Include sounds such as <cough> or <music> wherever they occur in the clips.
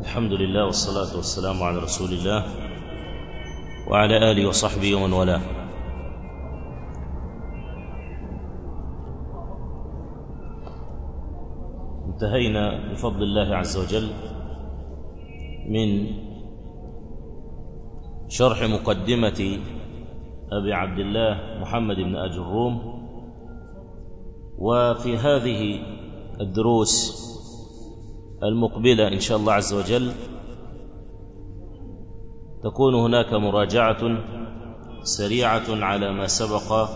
الحمد لله والصلاة والسلام على رسول الله وعلى آله وصحبه ومن والاه. انتهينا بفضل الله عز وجل من شرح مقدمة أبي عبد الله محمد بن أجروم وفي هذه الدروس المقبلة إن شاء الله عز وجل. تكون هناك مراجعة سريعة على ما سبق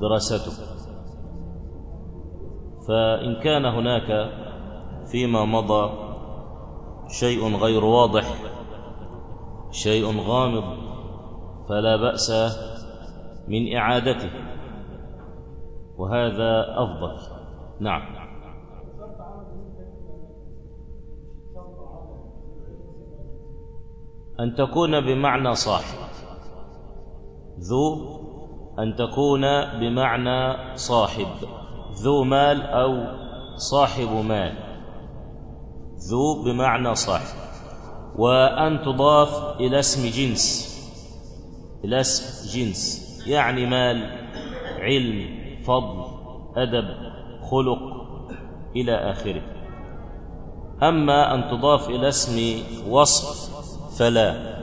دراسته فإن كان هناك فيما مضى شيء غير واضح شيء غامض فلا بأس من إعادته. وهذا أفضل. نعم. أن تكون بمعنى صاحب. ذو أن تكون بمعنى صاحب. ذو مال أو صاحب مال. ذو بمعنى صاحب. وأن تضاف إلى اسم جنس. إلى اسم جنس. يعني مال علم فضل أدب خلق إلى آخره. أما أن تضاف إلى اسم وصف فلا.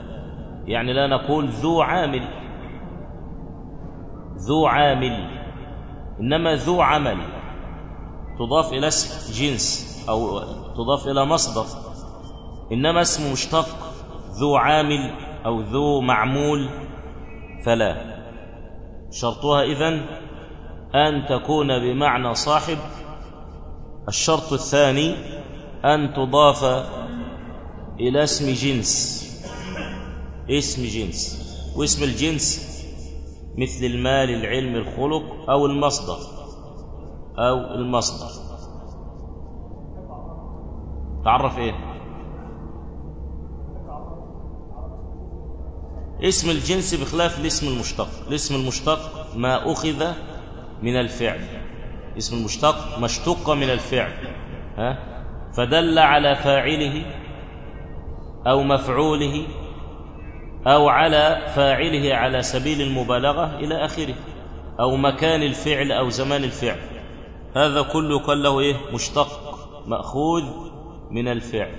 يعني لا نقول ذو عامل. ذو عامل. إنما ذو عمل. تضاف إلى اسم جنس أو تضاف إلى مصدر. إنما اسم مشتق. ذو عامل أو ذو معمول. فلا. شرطها إذن أن تكون بمعنى صاحب. الشرط الثاني أن تضاف إلى اسم جنس. اسم جنس واسم الجنس مثل المال العلم الخلق أو المصدر أو المصدر. تعرف إيه؟ اسم الجنس بخلاف الاسم المشتق. الاسم المشتق ما أخذ من الفعل. اسم المشتق ما اشتق من الفعل. ها؟ فدل على فاعله أو مفعوله أو على فاعله على سبيل المبالغة إلى آخره أو مكان الفعل أو زمان الفعل. هذا كله قال له إيه؟ مشتق مأخوذ من الفعل.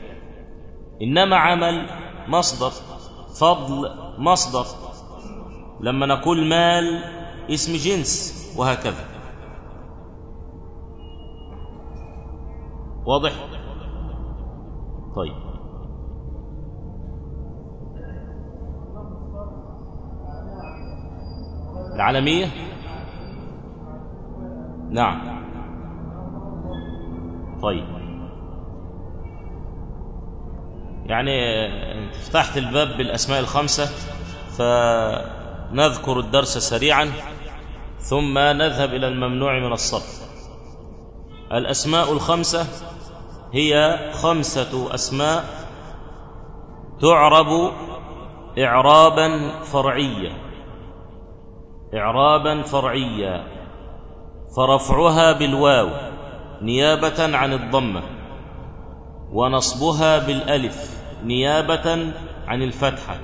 إنما عمل مصدر فضل مصدر. لما نقول مال اسم جنس وهكذا. واضح؟ طيب. العالمية؟ نعم. طيب. يعني فتحت الباب بالأسماء الخمسة فنذكر الدرس سريعا ثم نذهب إلى الممنوع من الصرف. الأسماء الخمسة هي خمسة أسماء تعرب إعرابا فرعيا إعرابا فرعيا فرفعها بالواو نيابة عن الضمة ونصبها بالألف نيابة عن الفتحة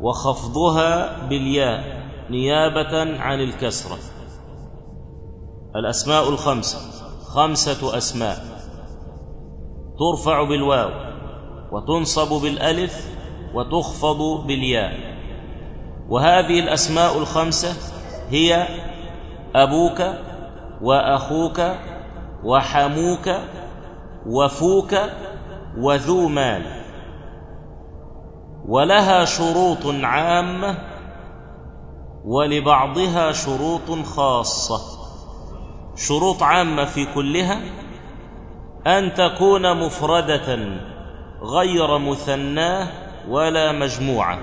وخفضها بالياء نيابة عن الكسرة. الأسماء الخمسة خمسة أسماء ترفع بالواو وتنصب بالألف وتخفض بالياء. وهذه الأسماء الخمسة هي أبوك وأخوك وحموك وفوك وذو مال. ولها شروط عامة ولبعضها شروط خاصة. شروط عامة في كلها أن تكون مفردة غير مثناة ولا مجموعة.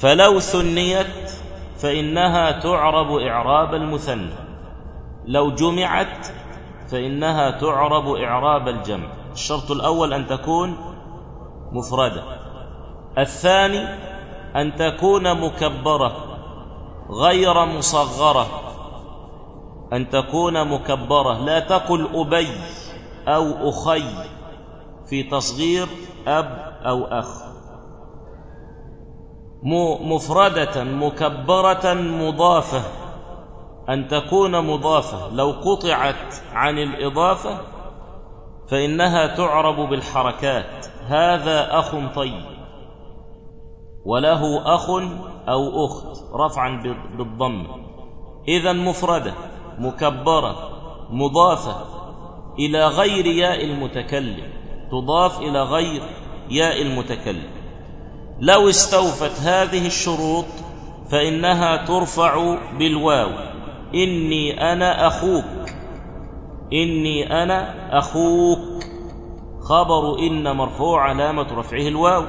فلو ثنيت فإنها تعرب إعراب المثنى. لو جمعت فإنها تعرب إعراب الجمع. الشرط الأول أن تكون مفردة. الثاني أن تكون مكبرة غير مصغرة. أن تكون مكبرة. لا تقل أبي أو أخي في تصغير أب أو أخ. مفردة مكبرة مضافة. أن تكون مضافة. لو قطعت عن الإضافة فإنها تعرب بالحركات. هذا أخ طيب. وله أخ أو أخت. رفعا بالضم. إذا مفردة مكبرة مضافة إلى غير ياء المتكلم. تضاف إلى غير ياء المتكلم. لو استوفت هذه الشروط فإنها ترفع بالواو. إني أنا أخوك. إني أنا أخوك. خبر إن مرفوع علامة رفعه الواو.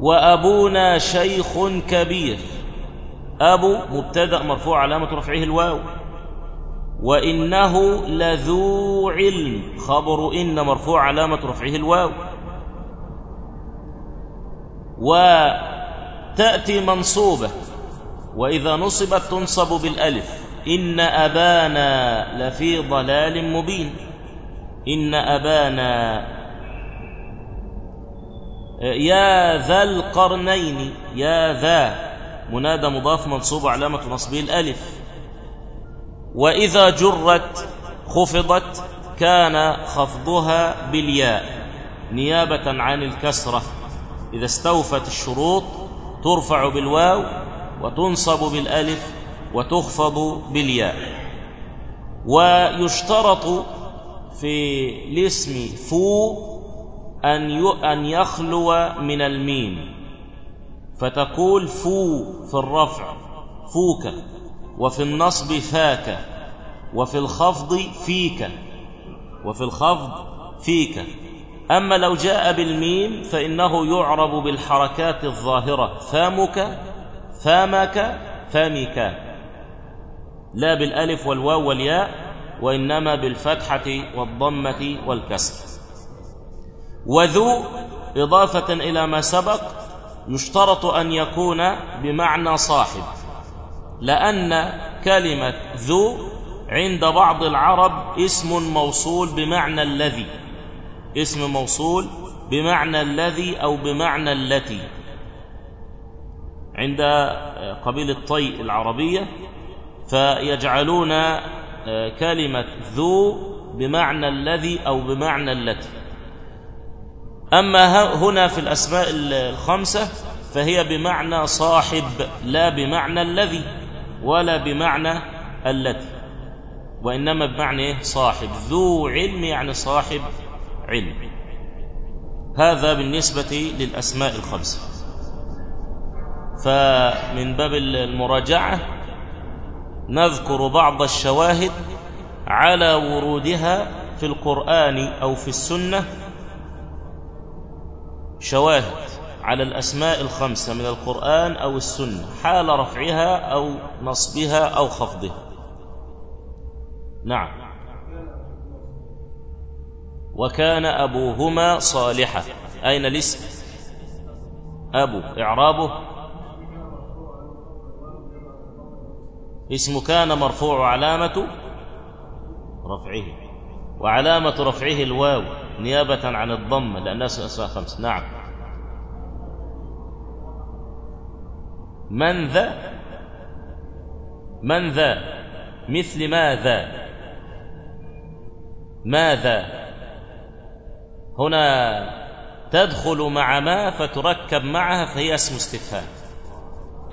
وأبونا شيخ كبير. أبو مبتدأ مرفوع علامة رفعه الواو. وإنه لذو علم. خبر إن مرفوع علامة رفعه الواو. وتأتي منصوبة. وإذا نصبت تنصب بالألف. إن أبانا لفي ضلال مبين. إن أبانا يا ذا القرنين. يا ذا. منادى مضاف منصوب علامة نصبه الألف. وإذا جرت خفضت كان خفضها بالياء. نيابة عن الكسرة. إذا استوفت الشروط ترفع بالواو وتنصب بالألف وتخفض بالياء. ويشترط في الاسم فو أن أن يخلو من الميم. فتقول فو في الرفع فوك. وفي النصب فاك وفي الخفض فيك. وفي الخفض فيك. أما لو جاء بالميم فإنه يعرب بالحركات الظاهرة. فمك فامك فامك. لا بالألف والواو والياء وإنما بالفتحة والضمة والكسر. وذو إضافة إلى ما سبق يشترط أن يكون بمعنى صاحب. لأن كلمة ذو عند بعض العرب اسم موصول بمعنى الذي. اسم موصول بمعنى الذي أو بمعنى التي. عند قبيلة طي العربية فيجعلون كلمة ذو بمعنى الذي أو بمعنى التي. أما هنا في الأسماء الخمسة فهي بمعنى صاحب لا بمعنى الذي ولا بمعنى التي وإنما بمعنى إيه؟ صاحب. ذو علم يعني صاحب علم. هذا بالنسبة للأسماء الخمسة. فمن باب المراجعة نذكر بعض الشواهد على ورودها في القرآن أو في السنة. شواهد على الأسماء الخمسة من القرآن أو السنة حال رفعها أو نصبها أو خفضها. نعم. وكان أبوهما صالحا. أين الاسم؟ أبو إعرابه؟ اسم كان مرفوع علامة رفعه. وعلامة رفعه الواو نيابة عن الضم لأنها أسماء خمس. نعم. من ذا؟ من ذا؟ مثل ماذا؟ ماذا؟ هنا تدخل مع ما فتركب معها فهي اسم استفهام.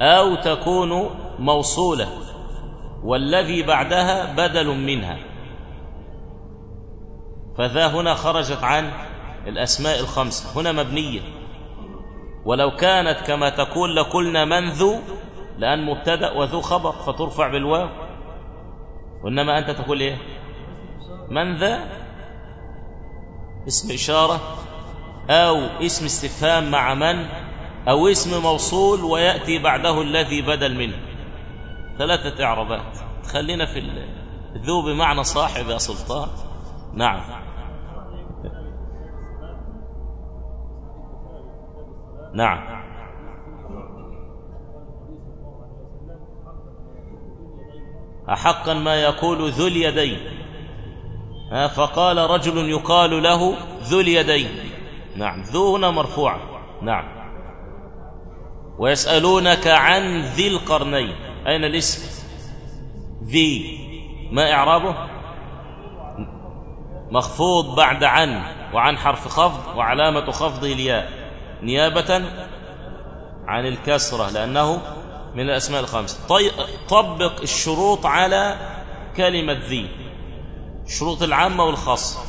أو تكون موصولة والذي بعدها بدل منها. فذا هنا خرجت عن الأسماء الخمسة. هنا مبنية. ولو كانت كما تقول لقلنا من ذو لأن مبتدأ وذو خبر فترفع بالواو. وإنما أنت تقول إيه؟ من ذا؟ اسم إشارة أو اسم استفهام مع من أو اسم موصول ويأتي بعده الذي بدل منه. ثلاثة إعرابات. خلينا في ذو بمعنى صاحب يا سلطان. نعم. نعم. أحقا ما يقول ذو اليدين. فقال رجل يقال له ذو اليدين. نعم ذو هنا مرفوعة نعم. ويسألونك عن ذي القرنين. أين الاسم؟ ذي. ما إعرابه؟ مخفوض بعد عن وعن حرف خفض وعلامة خفضه الياء. نيابة عن الكسرة لأنه من الأسماء الخمسة. طبق الشروط على كلمة ذي. الشروط العامة والخاصة.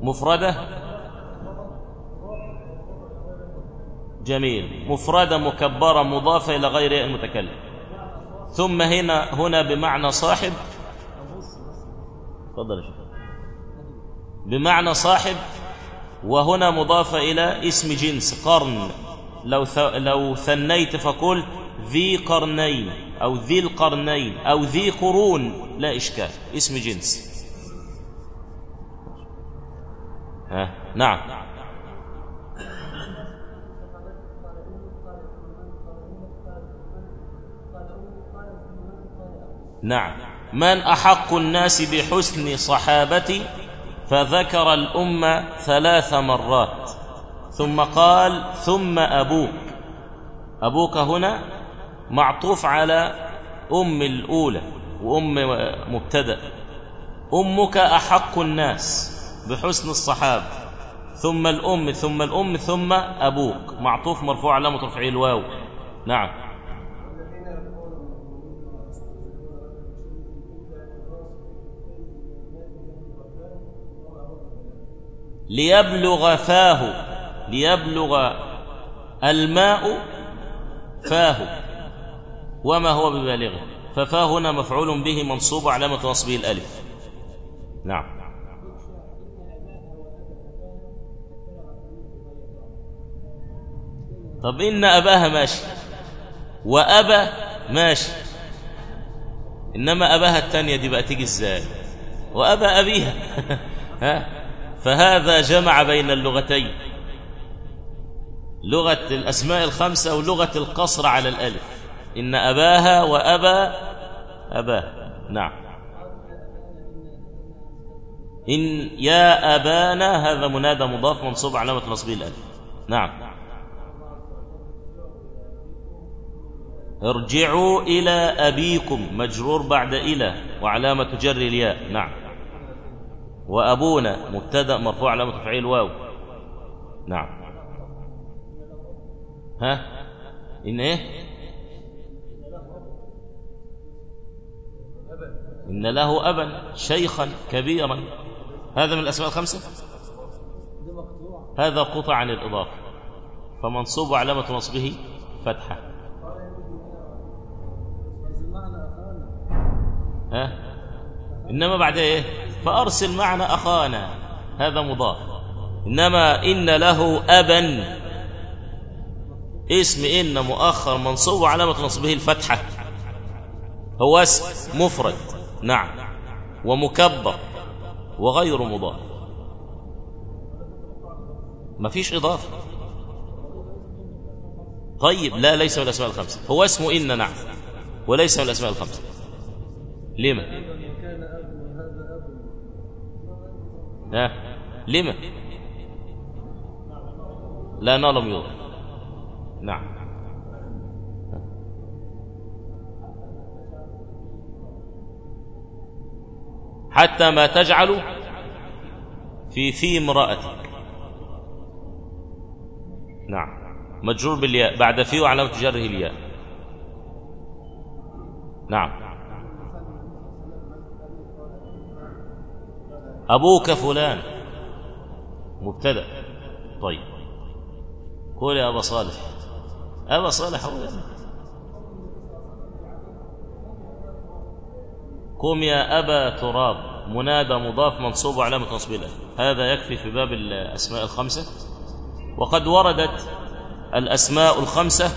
مفردة؟ جميل. مفردة مكبرة مضافة إلى غير المتكلم. ثم هنا هنا بمعنى صاحب. تفضل يا بمعنى صاحب وهنا مضافة إلى اسم جنس قرن. لو لو ثنيت فقلت ذي قرنين. أو ذي القرنين أو ذي قرون لا إشكال. اسم جنس. ها نعم. نعم. من أحق الناس بحسن صحابتي فذكر الأمة ثلاث مرات. ثم قال ثم أبوك. أبوك هنا؟ معطوف على أم الأولى وأم مبتدأ. أمك أحق الناس بحسن الصحابة. ثم الأم ثم الأم ثم أبوك. معطوف مرفوع علامة رفعه الواو. نعم. ليبلغ فاه. ليبلغ الماء فاه. وما هو ببالغه. ففاه هنا مفعول به منصوب علامة نصبه الألف. نعم. طب إن أباها ماشي. وأبا ماشي. إنما أباها الثانية دي بقى تيجي إزاي؟ وأبا أبيها. <laughs> ها؟ فهذا جمع بين اللغتين. لغة الأسماء الخمسة ولغة القصر على الألف. إن أباها وأبا أباه نعم. إن يا أبانا هذا منادى مضاف منصوب علامة نصبه الألف. نعم. ارجعوا إلى أبيكم مجرور بعد إلى وعلامة جر الياء. نعم. وأبونا مبتدأ مرفوع علامة تفعيل واو. نعم. ها؟ إن إيه؟ إن له أبا شيخا كبيرا. هذا من الأسماء الخمسة؟ هذا قطع عن الإضافة فمنصوب علامة نصبه فتحة. ها؟ إنما بعد إيه؟ فأرسل معنا أخانا. هذا مضاف. إنما إن له أبا. اسم إن مؤخر منصوب علامة نصبه الفتحة. هو اسم مفرد. نعم. ومكبر وغير مضاف. ما فيش إضافة. طيب لا ليس من الأسماء الخمسة. هو اسمه إن نعم. وليس من الأسماء الخمسة. لما؟ ها؟ لما؟ لا نعلم يوضع نعم. حتى ما تجعل في في امرأتك. نعم. مجرور بالياء. بعد في وعلامة جره الياء. نعم. أبوك فلان. مبتدأ. طيب. قول يا أبا صالح. أبا صالح هو قم يا أبا تراب. منادى مضاف منصوب علامة نصب هذا يكفي في باب الأسماء الخمسة. وقد وردت الأسماء الخمسة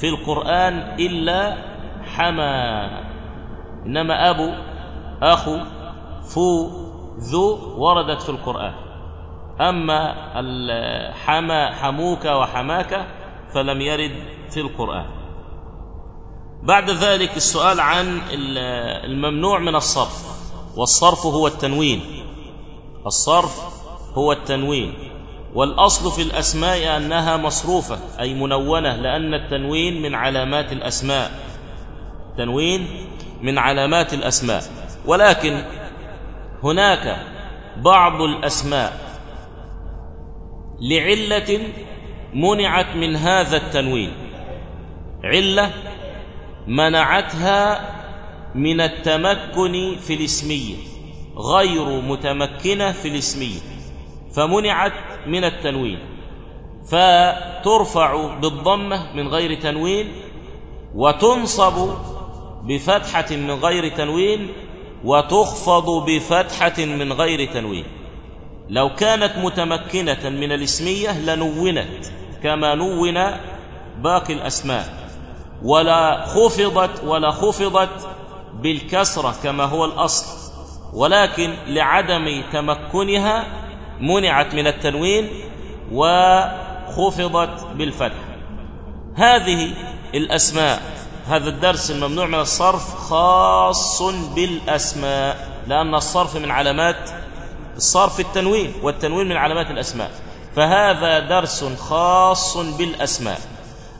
في القرآن إلا حما. إنما أبو أخو فو ذو وردت في القرآن. أما الحما حموك وحماك فلم يرد في القرآن. بعد ذلك السؤال عن الممنوع من الصرف. والصرف هو التنوين. الصرف هو التنوين. والأصل في الأسماء أنها مصروفة أي منونة لأن التنوين من علامات الأسماء. تنوين من علامات الأسماء. ولكن هناك بعض الأسماء لعلة منعت من هذا التنوين. علة منعتها من التمكن في الاسمية غير متمكنة في الاسمية فمنعت من التنوين. فترفع بالضمة من غير تنوين وتنصب بفتحة من غير تنوين وتخفض بفتحة من غير تنوين. لو كانت متمكنة من الاسمية لنونت كما نون باقي الأسماء. ولا خفضت ولا خفضت بالكسرة كما هو الأصل ولكن لعدم تمكنها منعت من التنوين وخفضت بالفتح. هذه الأسماء هذا الدرس الممنوع من الصرف خاص بالأسماء لأن الصرف من علامات الصرف التنوين والتنوين من علامات الأسماء. فهذا درس خاص بالأسماء.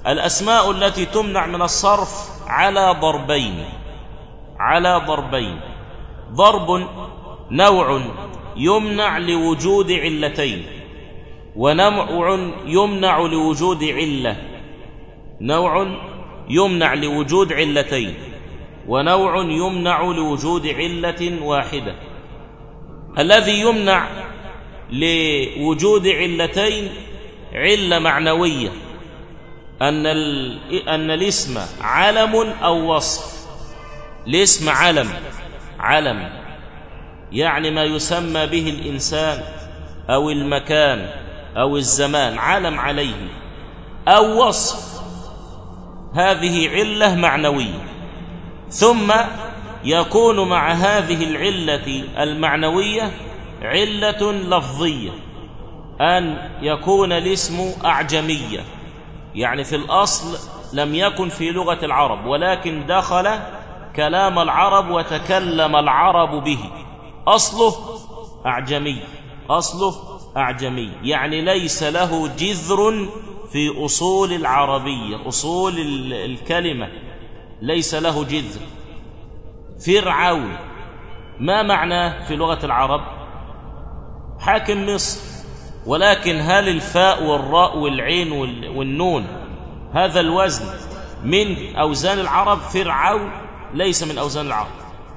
الأسماء التي تمنع من الصرف على ضربين على ضربين. ضرب نوع يمنع لوجود علتين ونوع يمنع لوجود علة. نوع يمنع لوجود علتين ونوع يمنع لوجود علة واحدة. الذي يمنع لوجود علتين علة معنوية. أن, أن الاسم علم أو وصف. الاسم علم. علم. يعني ما يسمى به الإنسان أو المكان أو الزمان. علم عليه. أو وصف. هذه علة معنوية. ثم يكون مع هذه العلة المعنوية علة لفظية. أن يكون الاسم أعجمية. يعني في الأصل لم يكن في لغة العرب ولكن دخل كلام العرب وتكلم العرب به. أصله أعجمي أصله أعجمي يعني ليس له جذر في أصول العربية أصول الكلمة ليس له جذر. فرعون ما معناه في لغة العرب؟ حاكم مصر. ولكن هل الفاء والراء والعين والنون هذا الوزن من أوزان العرب؟ فرعون ليس من أوزان العرب.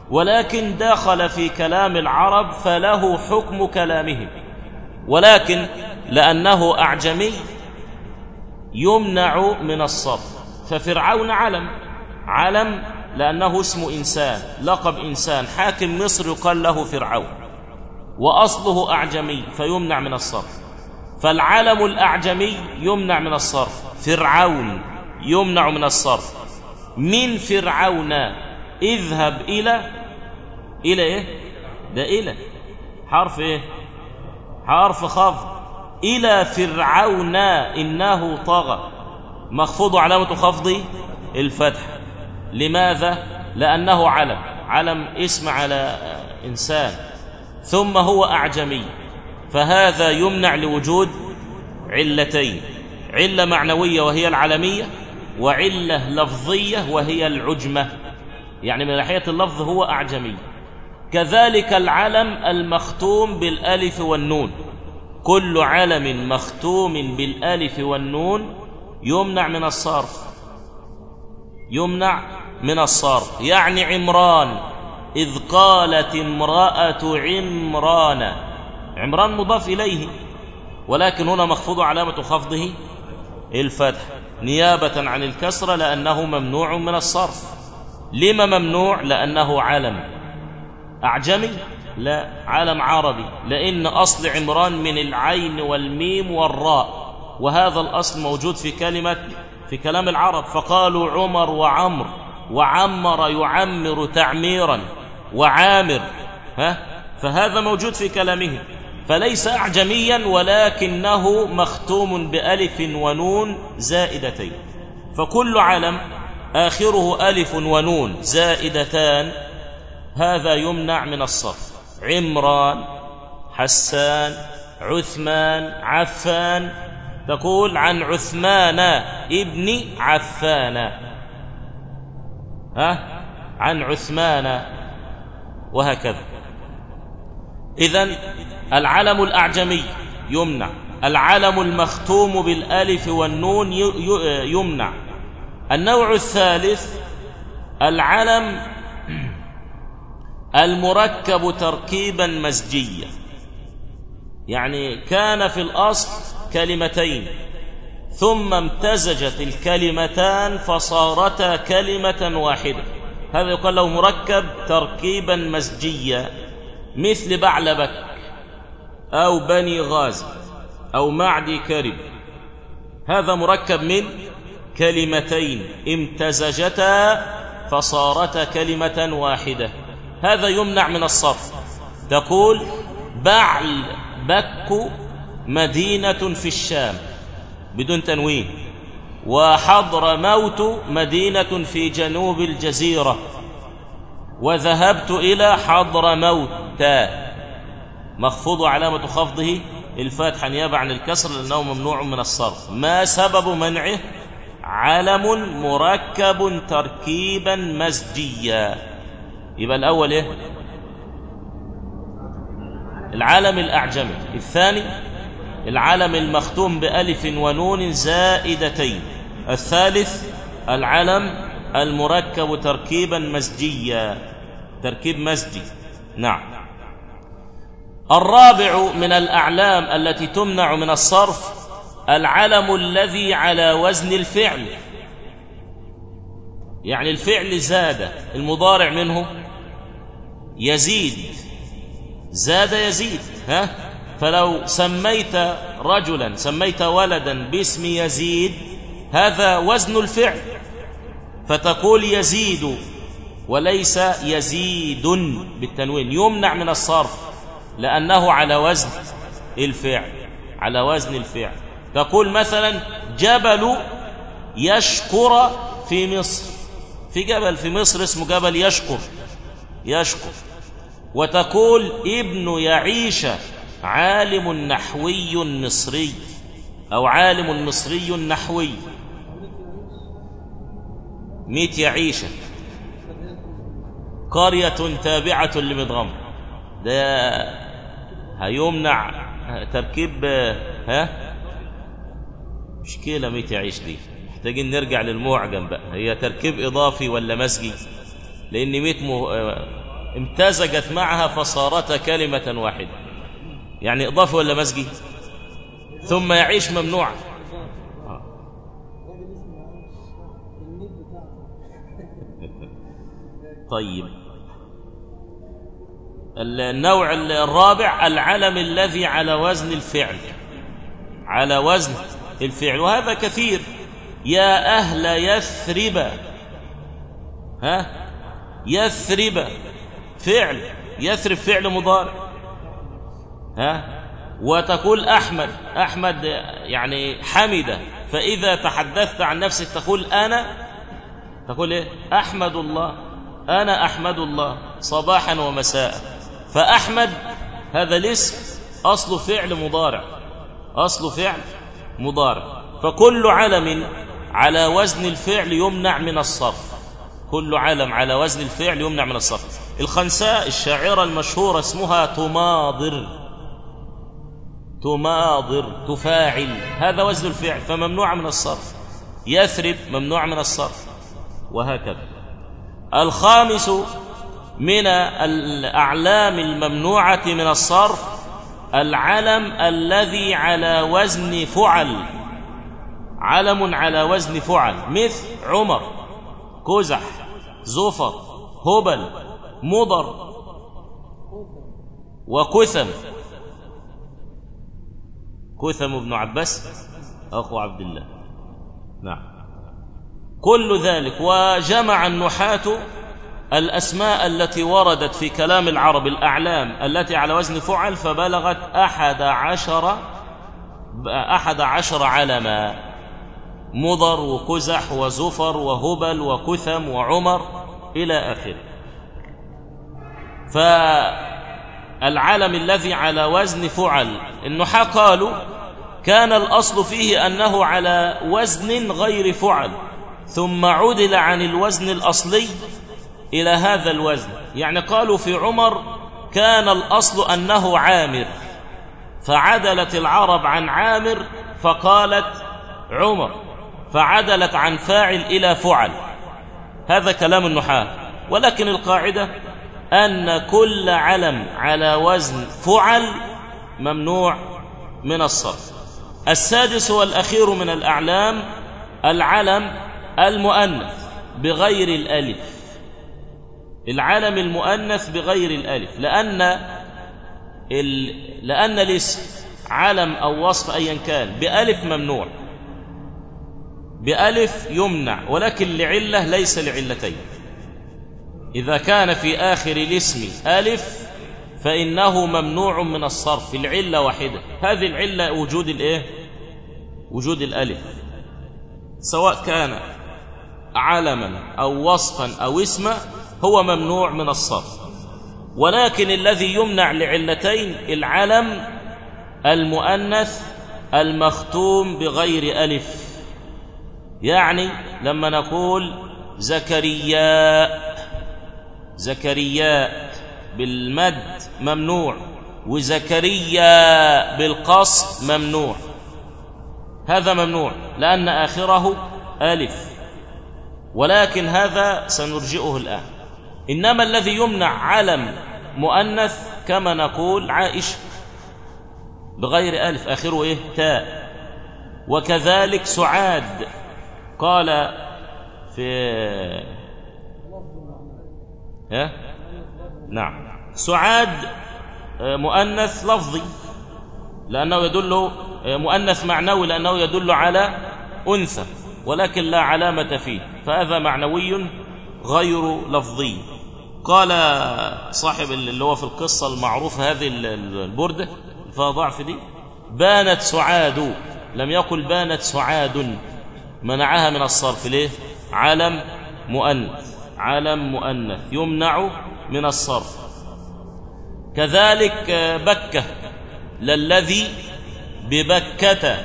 ولكن داخل في كلام العرب فله حكم كلامهم. ولكن لأنه أعجمي يمنع من الصرف. ففرعون علم علم لأنه اسم إنسان لقب إنسان. حاكم مصر يقال له فرعون. وأصله أعجمي فيمنع من الصرف. فالعلم الأعجمي يمنع من الصرف. فرعون يمنع من الصرف. من فرعون؟ اذهب إلى إلى إيه؟ ده إلى. حرف إيه؟ حرف خفض. إلى فرعون إنه طغى. مخفوض علامة خفض الفتح. لماذا؟ لأنه علم. علم اسم على إنسان. ثم هو أعجمي فهذا يمنع لوجود علتين علة معنوية وهي العلمية وعلة لفظية وهي العجمة. يعني من ناحية اللفظ هو أعجمي. كذلك العلم المختوم بالألف والنون. كل علم مختوم بالألف والنون يمنع من الصرف. يمنع من الصرف. يعني عمران إذ قالت امرأة عمران عمران مضاف إليه ولكن هنا مخفوض علامة خفضه الفتح نيابة عن الكسرة لأنه ممنوع من الصرف. لما ممنوع؟ لأنه علم. أعجمي؟ لا علم عربي. لأن أصل عمران من العين والميم والراء وهذا الأصل موجود في كلمة في كلام العرب فقالوا عمر وعمر. وعمر يعمر تعميرا وعامر ها؟ فهذا موجود في كلامه. فليس أعجميا ولكنه مختوم بألف ونون زائدتين. فكل علم آخره ألف ونون زائدتان. هذا يمنع من الصرف. عمران حسان عثمان عفان. تقول عن عثمان ابن عفان. ها؟ عن عثمان وهكذا. إذن العلم الأعجمي يمنع. العلم المختوم بالألف والنون يمنع. النوع الثالث العلم <clears throat> المركب تركيبا مزجيا يعني كان في الأصل كلمتين. ثم امتزجت الكلمتان فصارتا كلمة واحدة. هذا يقال له مركب تركيبا مزجيا مثل بعلبك أو بني غازي أو معدي كرب هذا مركب من كلمتين امتزجتا فصارتا كلمة واحدة. هذا يمنع من الصرف. تقول بعل بك مدينة في الشام. بدون تنوين. وحضر موت مدينة في جنوب الجزيرة. وذهبت إلى حضر موت. مخفوض علامة خفضه الفاتحة نيابة عن الكسر لأنه ممنوع من الصرف. ما سبب منعه؟ علم مركب تركيبا مزجيا يبقى الأول إيه؟ العالم الأعجمي. الثاني العلم المختوم بألف ونون زائدتين. الثالث العلم المركب تركيبا مزجيا تركيب مزجي نعم. الرابع من الأعلام التي تمنع من الصرف العلم الذي على وزن الفعل. يعني الفعل زاد المضارع منه يزيد. زاد يزيد ها؟ فلو سميت رجلا سميت ولدا باسم يزيد هذا وزن الفعل. فتقول يزيد وليس يزيد بالتنوين. يمنع من الصرف لأنه على وزن الفعل على وزن الفعل. تقول مثلا جبل يشكر في مصر. في جبل في مصر اسمه جبل يشكر يشكر. وتقول ابن يعيش عالم نحوي مصري أو عالم مصري نحوي. ميت يعيش. قرية تابعة لمضغم. ده هيمنع تركيب ها؟ مشكلة ميت يعيش دي. محتاجين نرجع للمعجم بقى. هي تركيب إضافي ولا مسجي؟ لأن ميت مه... امتزجت معها فصارت كلمة واحدة. يعني إضافي ولا مسجي ثم يعيش ممنوع <laughs> طيب. النوع الرابع العلم الذي على وزن الفعل. على وزن الفعل. وهذا كثير. يا أهل يثرب. ها؟ يثرب. فعل. يثرب فعل مضارع. ها؟ وتقول أحمد أحمد يعني حمد فإذا تحدثت عن نفسك تقول أنا تقول إيه؟ أحمد الله. أنا أحمد الله. صباحا ومساء. فأحمد هذا الاسم أصل فعل مضارع. أصل فعل مضارع. فكل علم على وزن الفعل يمنع من الصرف. كل علم على وزن الفعل يمنع من الصرف. الخنساء الشاعرة المشهورة اسمها تماضر. تماضر تفاعل. هذا وزن الفعل فممنوع من الصرف. يثرب ممنوع من الصرف. وهكذا. الخامس من الأعلام الممنوعة من الصرف العلم الذي على وزن فعل. علم على وزن فعل. مثل عمر كزح زفر هبل مضر وكثم. كثم بن عباس أخو عبد الله. نعم. كل ذلك وجمع النحاة الأسماء التي وردت في كلام العرب الأعلام التي على وزن فعل فبلغت أحد عشر أحد عشر علما. مضر وكزح وزفر وهبل وكثم وعمر إلى آخره. فالعلم الذي على وزن فعل. النحاة قالوا كان الأصل فيه أنه على وزن غير فعل. ثم عدل عن الوزن الأصلي إلى هذا الوزن. يعني قالوا في عمر كان الأصل أنه عامر. فعدلت العرب عن عامر فقالت عمر. فعدلت عن فاعل إلى فعل. هذا كلام النحاة. ولكن القاعدة أن كل علم على وزن فعل ممنوع من الصرف. السادس والأخير من الأعلام العلم المؤنث بغير الألف. العلم المؤنث بغير الألف. لأن ال... لأن الاسم علم أو وصف أيا كان بألف ممنوع. بألف يمنع. ولكن لعلة ليس لعلتين. إذا كان في آخر الاسم ألف فإنه ممنوع من الصرف العلة واحدة. هذه العلة وجود الإيه؟ وجود الألف. سواء كان علما أو وصفا أو اسما هو ممنوع من الصرف. ولكن الذي يمنع لعلتين العلم المؤنث المختوم بغير ألف. يعني لما نقول زكرياء زكرياء بالمد ممنوع وزكريا بالقصر ممنوع. هذا ممنوع لأن آخره ألف. ولكن هذا سنرجئه الآن. إنما الذي يمنع علم مؤنث كما نقول عائشة بغير ألف آخره إيه؟ تاء. وكذلك سعاد قال في ها؟ نعم. سعاد آه، مؤنث لفظي لأنه يدل آه، مؤنث معنوي لأنه يدل على أنثى ولكن لا علامة فيه فهذا معنوي غير لفظي. قال صاحب اللي هو في القصة المعروفة هذه البردة فيها ضعف دي بانت سعاد لم يقل بانت سعاد منعها من الصرف ليه؟ علم مؤنث. علم مؤنث يمنع من الصرف. كذلك بكة للذي ببكة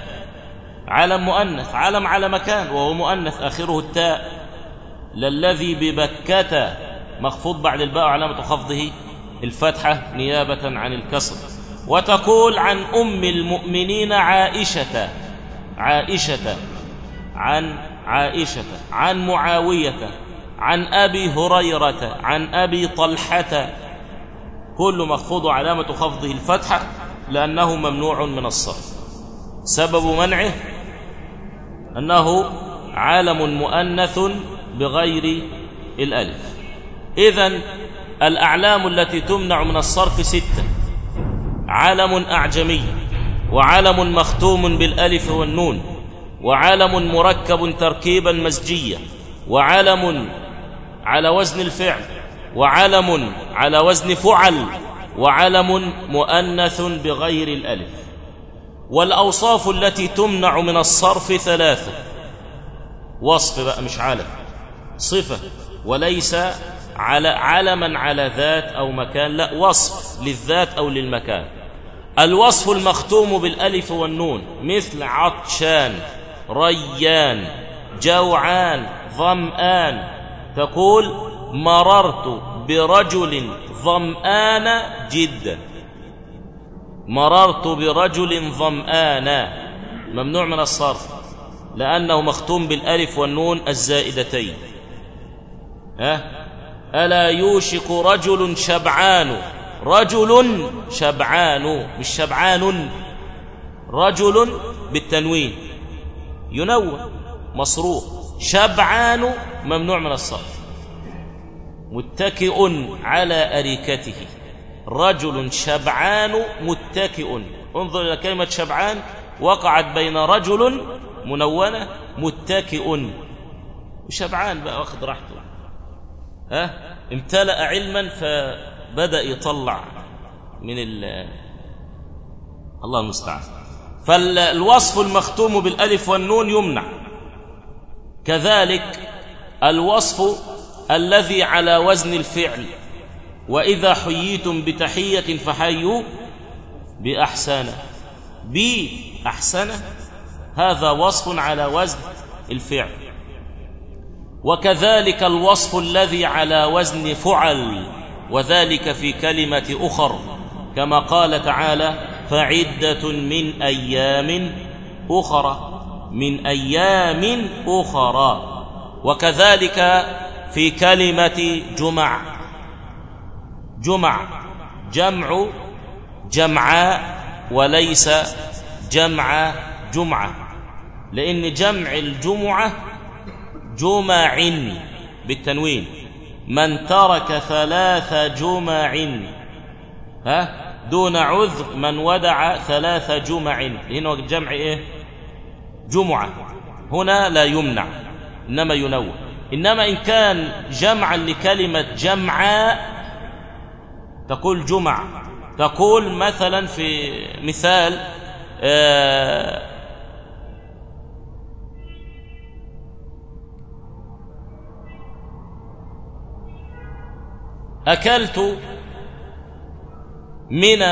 علم مؤنث علم على مكان وهو مؤنث آخره التاء. للذي ببكة مخفوض بعد الباء علامة خفضه الفتحة نيابة عن الكسر. وتقول عن أم المؤمنين عائشة عائشة عن عائشة عن معاوية عن أبي هريرة عن أبي طلحة. كل مخفوض علامة خفضه الفتحة لأنه ممنوع من الصرف. سبب منعه أنه عالم مؤنث بغير الألف. إذن الأعلام التي تمنع من الصرف ستة. علم أعجمي وعلم مختوم بالألف والنون وعلم مركب تركيبا مزجيا وعلم على وزن الفعل وعلم على وزن فعل وعلم مؤنث بغير الألف. والأوصاف التي تمنع من الصرف ثلاثة. وصف بقى مش علم صفة. وليس على علما على ذات أو مكان لا وصف للذات أو للمكان. الوصف المختوم بالألف والنون مثل عطشان ريان جوعان ظمآن تقول مررت برجل ظمآن جدا. مررت برجل ظمآن. ممنوع من الصرف لأنه مختوم بالألف والنون الزائدتين. ها؟ ألا يوشك رجل شبعان؟ رجل شبعان مش شبعان. رجل بالتنوين. ينون مصروف. شبعان ممنوع من الصرف. متكئ على أريكته. رجل شبعان متكئ. انظر إلى كلمة شبعان. وقعت بين رجل منونة متكئ. وشبعان بقى واخد راحته. ها؟ امتلأ علما فبدأ يطلع من ال الله المستعان. فالوصف المختوم بالألف والنون يمنع. كذلك الوصف الذي على وزن الفعل وإذا حييتم بتحية فحيوا بأحسن بأحسن هذا وصف على وزن الفعل. وكذلك الوصف الذي على وزن فعل وذلك في كلمة أخر كما قال تعالى فعدة من أيام أخرى. من أيام أخرى. وكذلك في كلمة جمع. جمع جمع جمعاء وليس جمع جمعة لأن جمع الجمعة جمع بالتنوين. من ترك ثلاث جمع ها؟ دون عذر من ودع ثلاث جمع هنا الجمع إيه؟ جمعة. هنا لا يمنع إنما ينوع إنما إن كان جمعا لكلمة جمعاء تقول جمع تقول مثلا في مثال آه أكلت من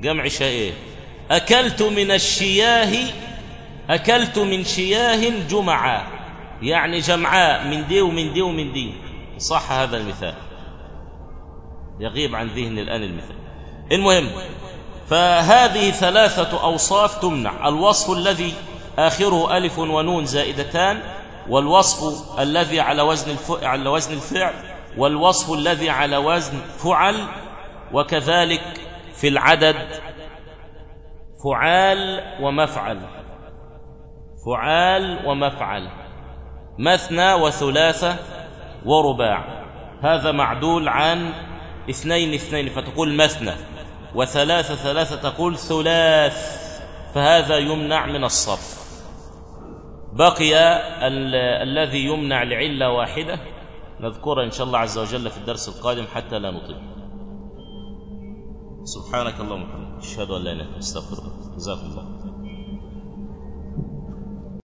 جمع شيء. أكلت من الشياه أكلت من شياه جمعا. يعني جمعاء من دي ومن دي ومن دي. صح هذا المثال. يغيب عن ذهني الآن المثال. المهم فهذه ثلاثة أوصاف تمنع. الوصف الذي آخره ألف ونون زائدتان والوصف الذي على وزن الف... على وزن الفعل والوصف الذي على وزن فعل وكذلك في العدد فعال ومفعل. فعال ومفعل. مثنى وثلاثة ورباع. هذا معدول عن اثنين اثنين فتقول مثنى. وثلاثة ثلاثة تقول ثلاث فهذا يمنع من الصرف. بقي ال الذي يمنع لعلة واحدة. نذكرها إن شاء الله عز وجل في الدرس القادم حتى لا نطيل. سبحانك اللهم وبحمدك أشهد أن لا إله إلا أنت أستغفرك جزاكم الله